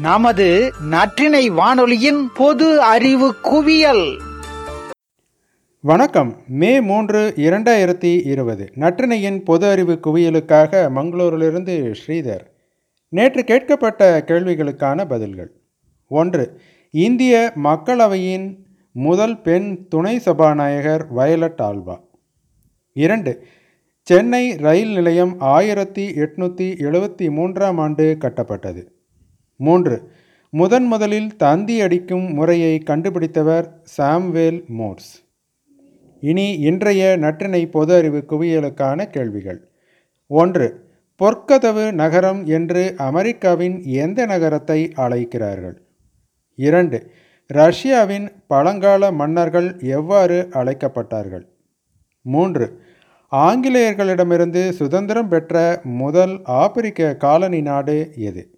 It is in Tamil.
நமது நற்றினை வானொலியின் பொது அறிவு குவியல். வணக்கம். மே மூன்று இரண்டாயிரத்தி இருபது. நற்றினையின் பொது அறிவு குவியலுக்காக மங்களூரிலிருந்து ஸ்ரீதர். நேற்று கேட்கப்பட்ட கேள்விகளுக்கான பதில்கள். ஒன்று இந்திய மக்களவையின் முதல் பெண் துணை சபாநாயகர் வயலட் ஆல்வா இரண்டு சென்னை ரயில் நிலையம் ஆயிரத்தி எட்நூற்றி எழுபத்தி மூன்றாம் ஆண்டு கட்டப்பட்டது. மூன்று. முதன் முதலில் தந்தி அடிக்கும் முறையை கண்டுபிடித்தவர் சாம்வேல் மோர்ஸ் இனி இன்றைய நற்றினை பொது அறிவு குவியலுக்கான கேள்விகள். ஒன்று. பொற்கதவு நகரம் என்று அமெரிக்காவின் எந்த நகரத்தை அழைக்கிறார்கள்? இரண்டு. ரஷ்யாவின் பழங்கால மன்னர்கள் எவ்வாறு அழைக்கப்பட்டார்கள்? மூன்று. ஆங்கிலேயர்களிடமிருந்து சுதந்திரம் பெற்ற முதல் ஆப்பிரிக்க காலனி நாடு எது?